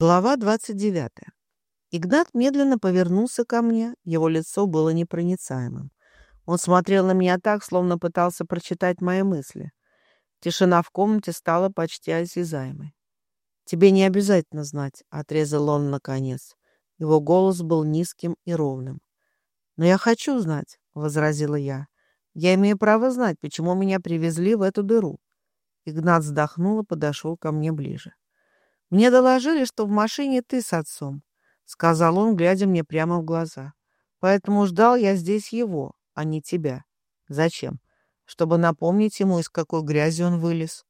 Глава 29. Игнат медленно повернулся ко мне, его лицо было непроницаемым. Он смотрел на меня так, словно пытался прочитать мои мысли. Тишина в комнате стала почти осязаемой. «Тебе не обязательно знать», — отрезал он наконец. Его голос был низким и ровным. «Но я хочу знать», — возразила я. «Я имею право знать, почему меня привезли в эту дыру». Игнат вздохнул и подошел ко мне ближе. «Мне доложили, что в машине ты с отцом», — сказал он, глядя мне прямо в глаза. «Поэтому ждал я здесь его, а не тебя. Зачем? Чтобы напомнить ему, из какой грязи он вылез».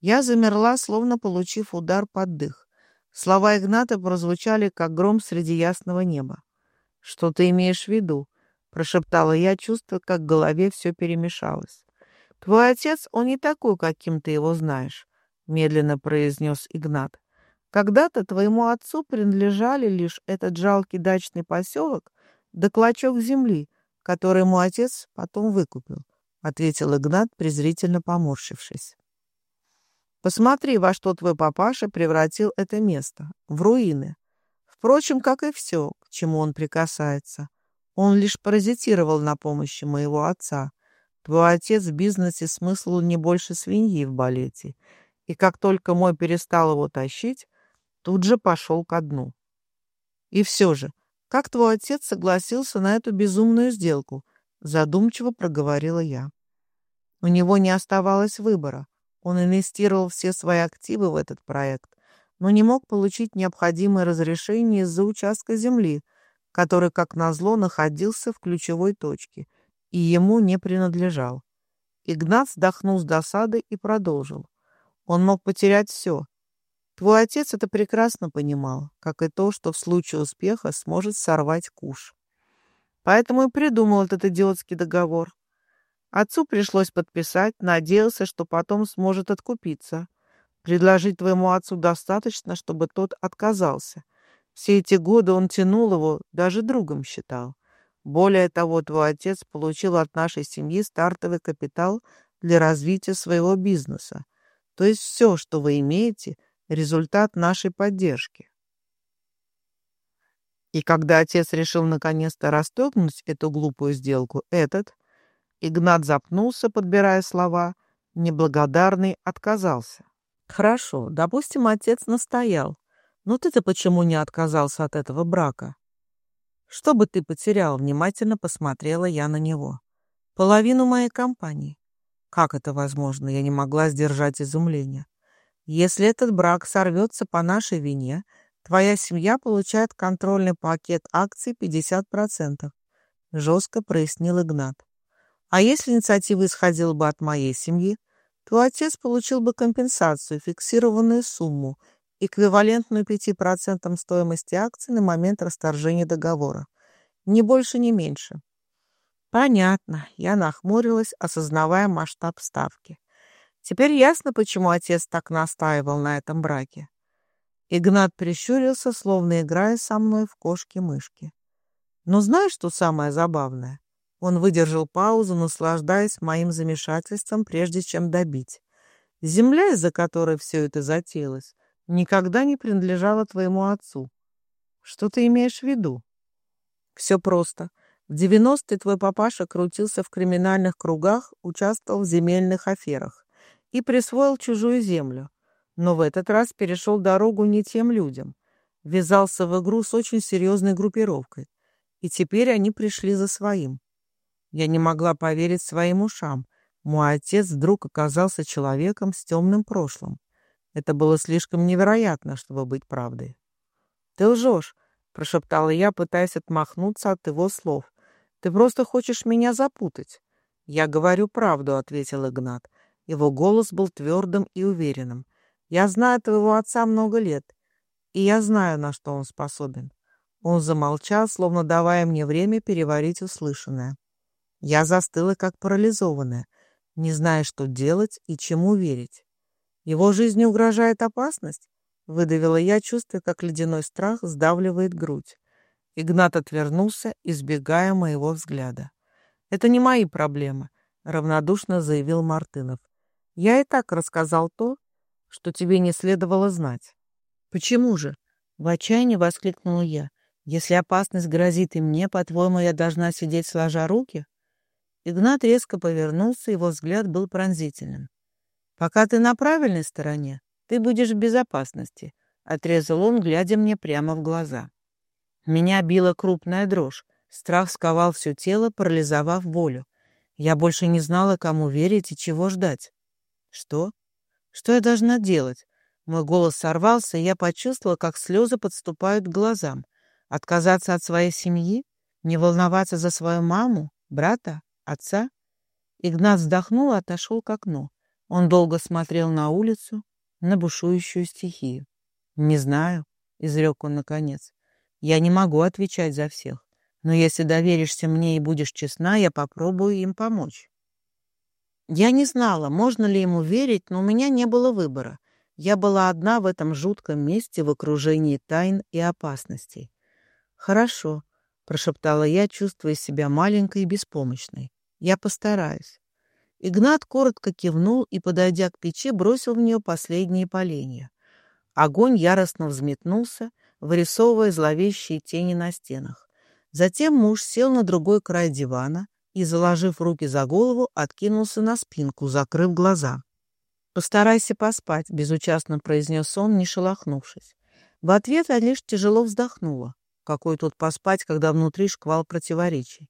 Я замерла, словно получив удар под дых. Слова Игната прозвучали, как гром среди ясного неба. «Что ты имеешь в виду?» — прошептала я, чувствуя, как в голове все перемешалось. «Твой отец, он не такой, каким ты его знаешь», — медленно произнес Игнат. Когда-то твоему отцу принадлежали лишь этот жалкий дачный поселок да клочок земли, который ему отец потом выкупил, — ответил Игнат, презрительно поморщившись. Посмотри, во что твой папаша превратил это место, в руины. Впрочем, как и все, к чему он прикасается. Он лишь паразитировал на помощи моего отца. Твой отец в бизнесе смысл не больше свиньи в балете. И как только мой перестал его тащить, тут же пошел ко дну. И все же, как твой отец согласился на эту безумную сделку? Задумчиво проговорила я. У него не оставалось выбора. Он инвестировал все свои активы в этот проект, но не мог получить необходимое разрешение из-за участка земли, который, как назло, находился в ключевой точке и ему не принадлежал. Игнат вздохнул с досадой и продолжил. Он мог потерять все, Твой отец это прекрасно понимал, как и то, что в случае успеха сможет сорвать куш. Поэтому и придумал этот идиотский договор. Отцу пришлось подписать, надеялся, что потом сможет откупиться. Предложить твоему отцу достаточно, чтобы тот отказался. Все эти годы он тянул его, даже другом считал. Более того, твой отец получил от нашей семьи стартовый капитал для развития своего бизнеса. То есть все, что вы имеете – результат нашей поддержки. И когда отец решил наконец-то расторгнуть эту глупую сделку, этот, Игнат запнулся, подбирая слова, неблагодарный отказался. Хорошо, допустим, отец настоял. Но ты-то почему не отказался от этого брака? Что бы ты потерял, внимательно посмотрела я на него. Половину моей компании. Как это возможно? Я не могла сдержать изумление. Если этот брак сорвется по нашей вине, твоя семья получает контрольный пакет акций 50%, жестко прояснил Игнат. А если инициатива исходила бы от моей семьи, то отец получил бы компенсацию, фиксированную сумму, эквивалентную 5% стоимости акций на момент расторжения договора. Ни больше, ни меньше. Понятно. Я нахмурилась, осознавая масштаб ставки. Теперь ясно, почему отец так настаивал на этом браке. Игнат прищурился, словно играя со мной в кошки-мышки. Но знаешь, что самое забавное? Он выдержал паузу, наслаждаясь моим замешательством, прежде чем добить. Земля, из-за которой все это затеялось, никогда не принадлежала твоему отцу. Что ты имеешь в виду? Все просто. В 90-е твой папаша крутился в криминальных кругах, участвовал в земельных аферах и присвоил чужую землю, но в этот раз перешел дорогу не тем людям, ввязался в игру с очень серьезной группировкой, и теперь они пришли за своим. Я не могла поверить своим ушам. Мой отец вдруг оказался человеком с темным прошлым. Это было слишком невероятно, чтобы быть правдой. «Ты лжешь», — прошептала я, пытаясь отмахнуться от его слов. «Ты просто хочешь меня запутать». «Я говорю правду», — ответил Игнат. Его голос был твердым и уверенным. «Я знаю твоего отца много лет, и я знаю, на что он способен». Он замолчал, словно давая мне время переварить услышанное. Я застыла, как парализованная, не зная, что делать и чему верить. «Его жизни угрожает опасность?» — выдавила я, чувствуя, как ледяной страх сдавливает грудь. Игнат отвернулся, избегая моего взгляда. «Это не мои проблемы», — равнодушно заявил Мартынов. Я и так рассказал то, что тебе не следовало знать. Почему же? В отчаянии воскликнула я. «Если опасность грозит и мне, по-твоему, я должна сидеть сложа руки?» Игнат резко повернулся, его взгляд был пронзительным. «Пока ты на правильной стороне, ты будешь в безопасности», — отрезал он, глядя мне прямо в глаза. Меня била крупная дрожь. Страх сковал все тело, парализовав волю. Я больше не знала, кому верить и чего ждать. Что? Что я должна делать? Мой голос сорвался, и я почувствовала, как слезы подступают к глазам. Отказаться от своей семьи? Не волноваться за свою маму, брата, отца? Игнат вздохнул и отошел к окну. Он долго смотрел на улицу, на бушующую стихию. «Не знаю», — изрек он наконец. «Я не могу отвечать за всех. Но если доверишься мне и будешь честна, я попробую им помочь. Я не знала, можно ли ему верить, но у меня не было выбора. Я была одна в этом жутком месте в окружении тайн и опасностей. «Хорошо», — прошептала я, чувствуя себя маленькой и беспомощной. «Я постараюсь». Игнат коротко кивнул и, подойдя к печи, бросил в нее последние поленья. Огонь яростно взметнулся, вырисовывая зловещие тени на стенах. Затем муж сел на другой край дивана и, заложив руки за голову, откинулся на спинку, закрыв глаза. «Постарайся поспать», — безучастно произнес он, не шелохнувшись. В ответ я лишь тяжело вздохнула. Какой тут поспать, когда внутри шквал противоречий?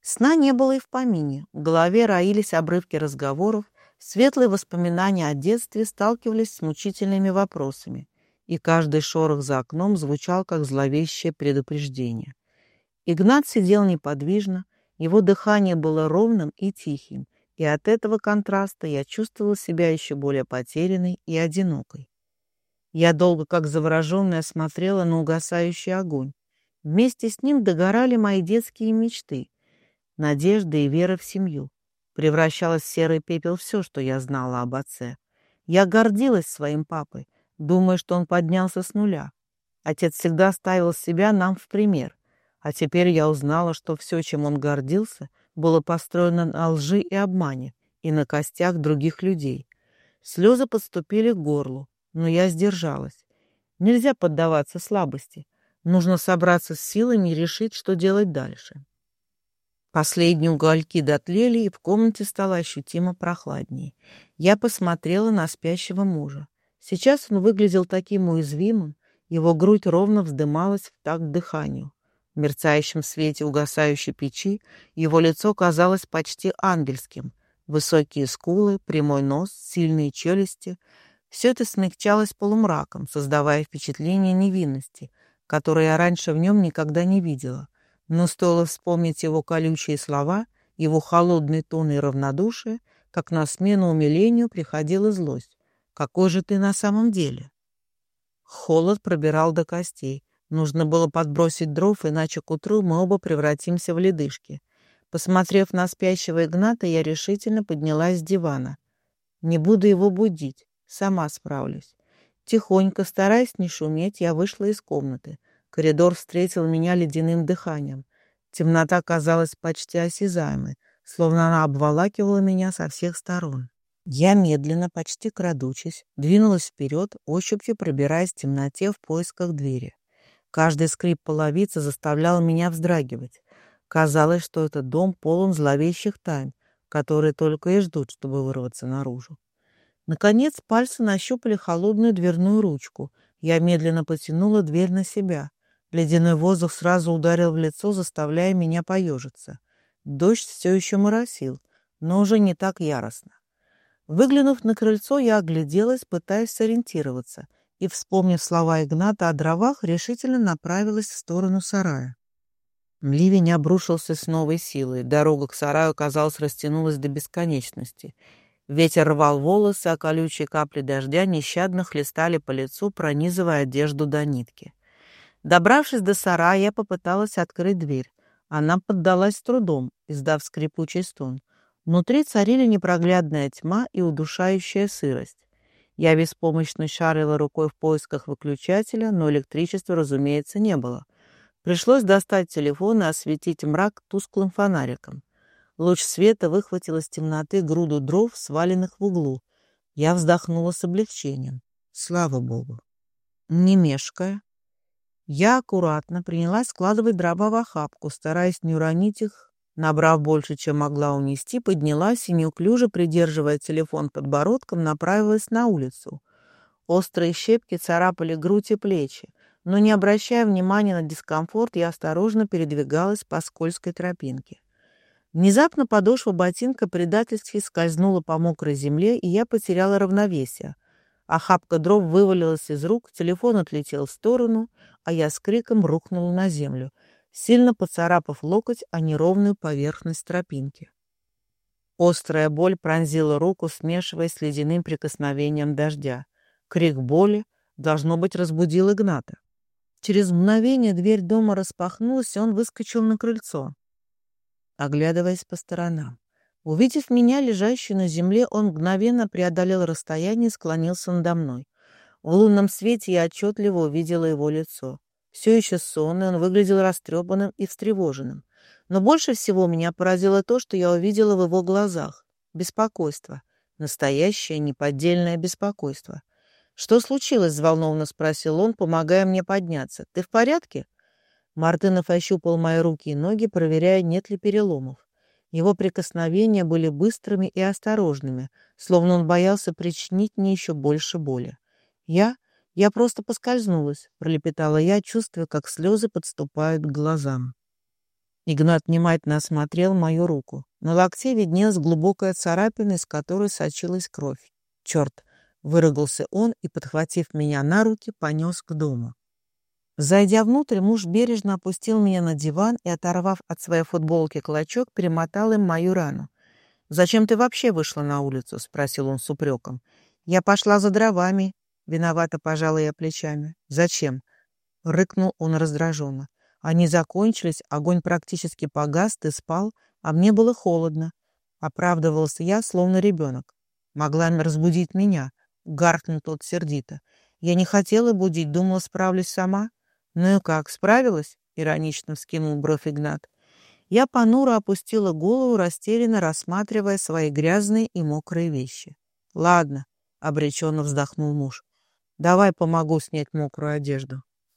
Сна не было и в помине. В голове роились обрывки разговоров, светлые воспоминания о детстве сталкивались с мучительными вопросами, и каждый шорох за окном звучал как зловещее предупреждение. Игнат сидел неподвижно, его дыхание было ровным и тихим, и от этого контраста я чувствовала себя еще более потерянной и одинокой. Я долго, как завороженная, смотрела на угасающий огонь. Вместе с ним догорали мои детские мечты, надежда и вера в семью. Превращалось в серый пепел все, что я знала об отце. Я гордилась своим папой, думая, что он поднялся с нуля. Отец всегда ставил себя нам в пример — а теперь я узнала, что все, чем он гордился, было построено на лжи и обмане и на костях других людей. Слезы подступили к горлу, но я сдержалась. Нельзя поддаваться слабости. Нужно собраться с силами и решить, что делать дальше. Последние угольки дотлели, и в комнате стало ощутимо прохладнее. Я посмотрела на спящего мужа. Сейчас он выглядел таким уязвимым, его грудь ровно вздымалась в такт дыханию. В мерцающем свете угасающей печи его лицо казалось почти ангельским. Высокие скулы, прямой нос, сильные челюсти — все это смягчалось полумраком, создавая впечатление невинности, которое я раньше в нем никогда не видела. Но стоило вспомнить его колючие слова, его холодный тон и равнодушие, как на смену умилению приходила злость. «Какой же ты на самом деле?» Холод пробирал до костей. Нужно было подбросить дров, иначе к утру мы оба превратимся в ледышки. Посмотрев на спящего Игната, я решительно поднялась с дивана. Не буду его будить, сама справлюсь. Тихонько, стараясь не шуметь, я вышла из комнаты. Коридор встретил меня ледяным дыханием. Темнота казалась почти осязаемой, словно она обволакивала меня со всех сторон. Я медленно, почти крадучись, двинулась вперед, ощупью пробираясь в темноте в поисках двери. Каждый скрип половицы заставлял меня вздрагивать. Казалось, что этот дом полон зловещих тайн, которые только и ждут, чтобы вырваться наружу. Наконец пальцы нащупали холодную дверную ручку. Я медленно потянула дверь на себя. Ледяной воздух сразу ударил в лицо, заставляя меня поежиться. Дождь все еще моросил, но уже не так яростно. Выглянув на крыльцо, я огляделась, пытаясь сориентироваться — и, вспомнив слова Игната о дровах, решительно направилась в сторону сарая. Ливень обрушился с новой силой. Дорога к сараю, казалось, растянулась до бесконечности. Ветер рвал волосы, а колючие капли дождя нещадно хлестали по лицу, пронизывая одежду до нитки. Добравшись до сарая, я попыталась открыть дверь. Она поддалась трудом, издав скрипучий стон. Внутри царили непроглядная тьма и удушающая сырость. Я беспомощно шарила рукой в поисках выключателя, но электричества, разумеется, не было. Пришлось достать телефон и осветить мрак тусклым фонариком. Луч света выхватил из темноты груду дров, сваленных в углу. Я вздохнула с облегчением. Слава богу. Не мешкая, я аккуратно принялась складывать дрова в охапку, стараясь не уронить их. Набрав больше, чем могла унести, поднялась и, неуклюже придерживая телефон подбородком, направилась на улицу. Острые щепки царапали грудь и плечи, но, не обращая внимания на дискомфорт, я осторожно передвигалась по скользкой тропинке. Внезапно подошва ботинка предательски скользнула по мокрой земле, и я потеряла равновесие. Охапка дров вывалилась из рук, телефон отлетел в сторону, а я с криком рухнула на землю, сильно поцарапав локоть о неровную поверхность тропинки. Острая боль пронзила руку, смешиваясь с ледяным прикосновением дождя. Крик боли, должно быть, разбудил Игната. Через мгновение дверь дома распахнулась, и он выскочил на крыльцо, оглядываясь по сторонам. Увидев меня, лежащую на земле, он мгновенно преодолел расстояние и склонился надо мной. В лунном свете я отчетливо увидела его лицо. Все еще сонный, он выглядел растрепанным и встревоженным. Но больше всего меня поразило то, что я увидела в его глазах. Беспокойство. Настоящее, неподдельное беспокойство. «Что случилось?» — взволнованно спросил он, помогая мне подняться. «Ты в порядке?» Мартынов ощупал мои руки и ноги, проверяя, нет ли переломов. Его прикосновения были быстрыми и осторожными, словно он боялся причинить мне еще больше боли. «Я? Я просто поскользнулась», — пролепетала я, чувствуя, как слезы подступают к глазам. Игнат внимательно осмотрел мою руку. На локте виднелась глубокая царапина, из которой сочилась кровь. «Черт!» — выругался он и, подхватив меня на руки, понес к дому. Зайдя внутрь, муж бережно опустил меня на диван и, оторвав от своей футболки клочок, перемотал им мою рану. «Зачем ты вообще вышла на улицу?» — спросил он с упреком. «Я пошла за дровами». Виновато пожала я плечами. «Зачем?» — рыкнул он раздраженно. Они закончились, огонь практически погас, ты спал, а мне было холодно. Оправдывался я, словно ребенок. Могла разбудить меня. Гаркнул тот сердито. Я не хотела будить, думала, справлюсь сама. «Ну и как, справилась?» — иронично вскинул бровь Игнат. Я понуро опустила голову, растерянно рассматривая свои грязные и мокрые вещи. «Ладно», — обреченно вздохнул муж. «Давай помогу снять мокрую одежду».